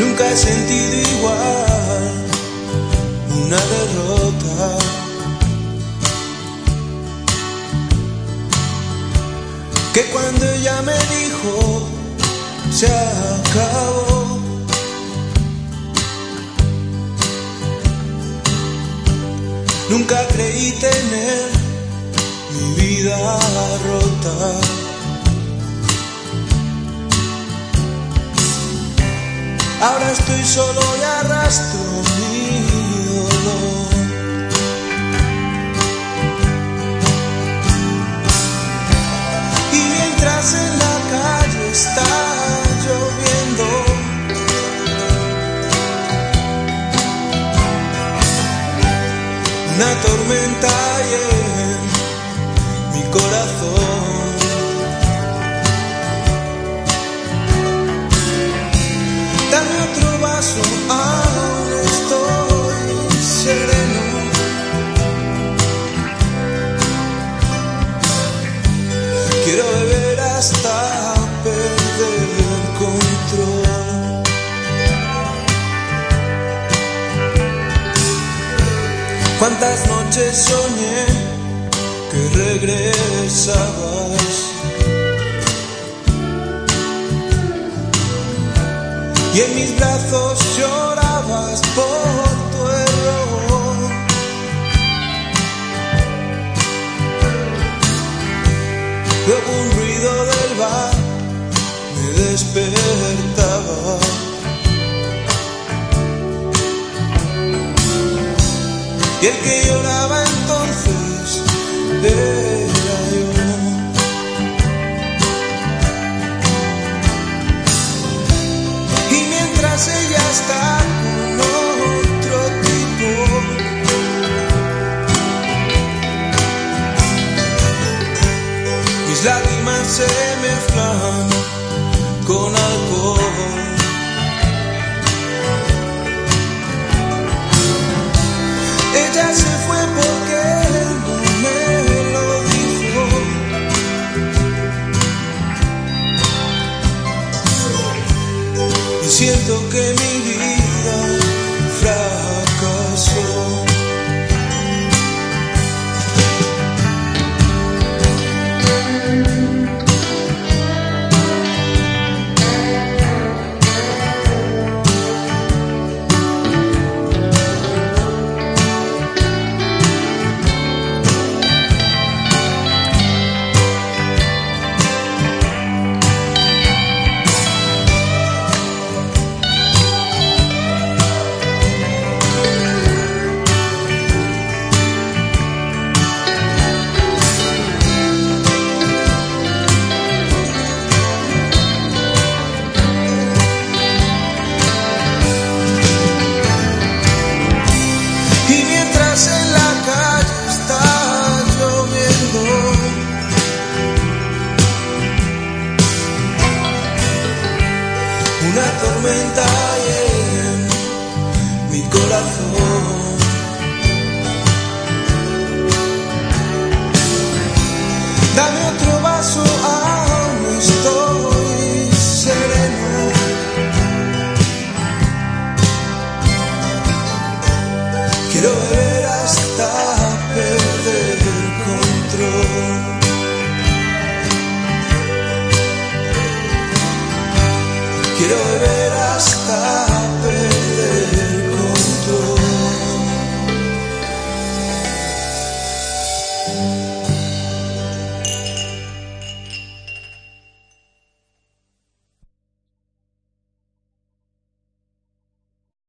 Nunca he sentido igual una derrota. Que cuando ella me dijo se acabó. Nunca creí tener mi vida rota. Solo y arrastro mi dolor. Y mientras en la calle está lloviendo, una tormenta hay en mi corazón. Dame otro estoy sereno. Quiero beber hasta perder el control. Cuántas noches soñé que regresabas. Y en mis brazos llorabas por tu error. Luego un ruido del bar me despertaba. Y el que lágrimas se mezclan con alcohol. Ella se fue porque no me lo dijo. Y siento que mi vida en mi corazón.